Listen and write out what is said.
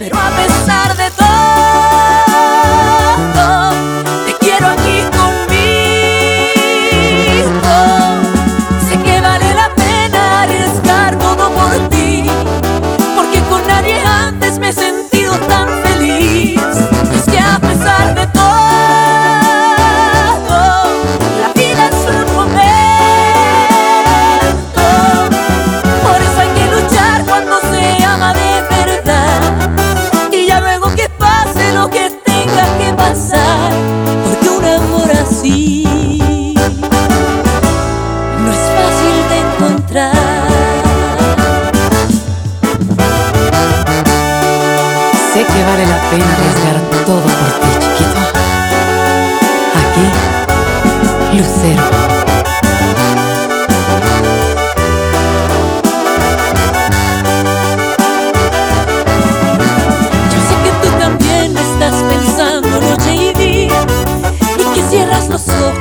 Pero a pesar de todo. Sé que vale la pena arriesgar todo por ti, chiquito. Aquí, Lucero. Yo sé que tú también estás pensando noche y día y quisieras los ojos